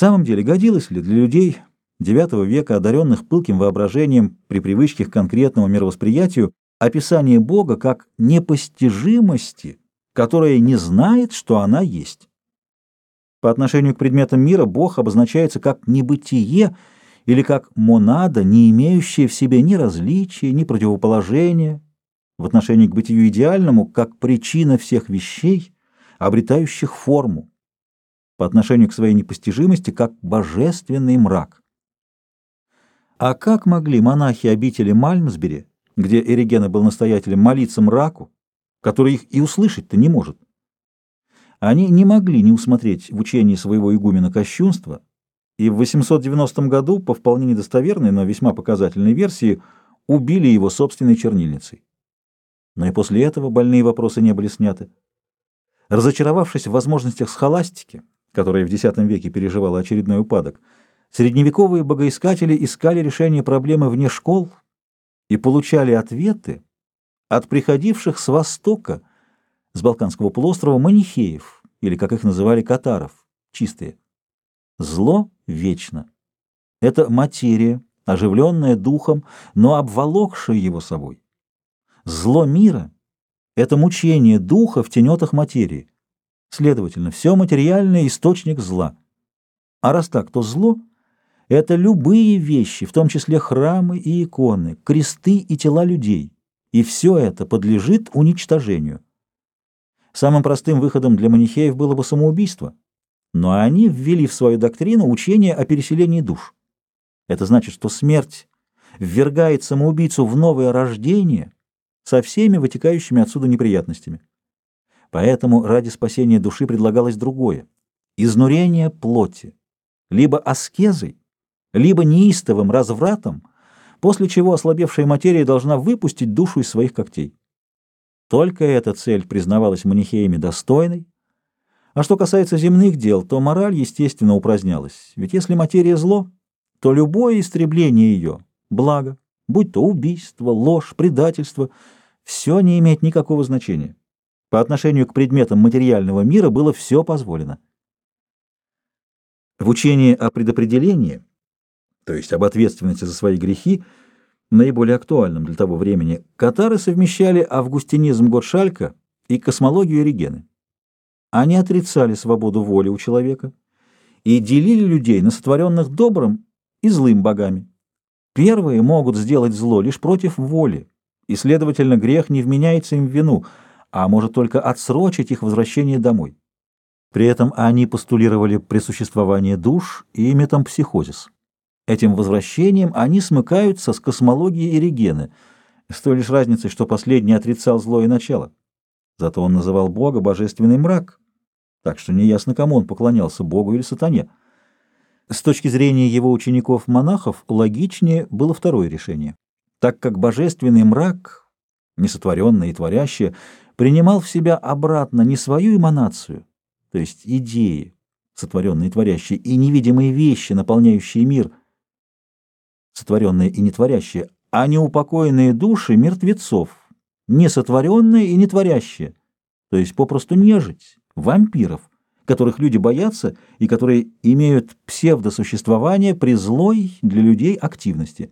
самом деле, годилось ли для людей IX века, одаренных пылким воображением при привычке к конкретному мировосприятию, описание Бога как непостижимости, которая не знает, что она есть? По отношению к предметам мира Бог обозначается как небытие или как монада, не имеющая в себе ни различия, ни противоположения, в отношении к бытию идеальному, как причина всех вещей, обретающих форму, по отношению к своей непостижимости, как божественный мрак. А как могли монахи обители Мальмсбери, где Эригена был настоятелем, молиться мраку, который их и услышать-то не может? Они не могли не усмотреть в учении своего игумена кощунства, и в 890 году, по вполне недостоверной, но весьма показательной версии, убили его собственной чернильницей. Но и после этого больные вопросы не были сняты. Разочаровавшись в возможностях схоластики, которая в X веке переживала очередной упадок, средневековые богоискатели искали решение проблемы вне школ и получали ответы от приходивших с Востока, с Балканского полуострова, манихеев, или, как их называли, катаров, чистые. Зло вечно. Это материя, оживленная духом, но обволокшая его собой. Зло мира — это мучение духа в тенетах материи. Следовательно, все материальное — источник зла. А раз так, то зло — это любые вещи, в том числе храмы и иконы, кресты и тела людей. И все это подлежит уничтожению. Самым простым выходом для манихеев было бы самоубийство. Но они ввели в свою доктрину учение о переселении душ. Это значит, что смерть ввергает самоубийцу в новое рождение со всеми вытекающими отсюда неприятностями. Поэтому ради спасения души предлагалось другое — изнурение плоти, либо аскезой, либо неистовым развратом, после чего ослабевшая материя должна выпустить душу из своих когтей. Только эта цель признавалась манихеями достойной, а что касается земных дел, то мораль, естественно, упразднялась. Ведь если материя зло, то любое истребление ее — благо, будь то убийство, ложь, предательство — все не имеет никакого значения. По отношению к предметам материального мира было все позволено. В учении о предопределении, то есть об ответственности за свои грехи, наиболее актуальном для того времени, катары совмещали августинизм Готшалька и космологию Регены. Они отрицали свободу воли у человека и делили людей на сотворенных добрым и злым богами. Первые могут сделать зло лишь против воли, и, следовательно, грех не вменяется им в вину – а может только отсрочить их возвращение домой. При этом они постулировали присуществование душ и метампсихозис. Этим возвращением они смыкаются с космологией Эригены, с той лишь разницей, что последний отрицал злое начало. Зато он называл Бога божественный мрак, так что неясно, кому он поклонялся, Богу или сатане. С точки зрения его учеников-монахов логичнее было второе решение, так как божественный мрак, несотворенное и творящее, принимал в себя обратно не свою эманацию, то есть идеи, сотворенные и творящие, и невидимые вещи, наполняющие мир, сотворенные и нетворящие, а неупокоенные души мертвецов, несотворенные и нетворящие, то есть попросту нежить, вампиров, которых люди боятся и которые имеют псевдосуществование при злой для людей активности.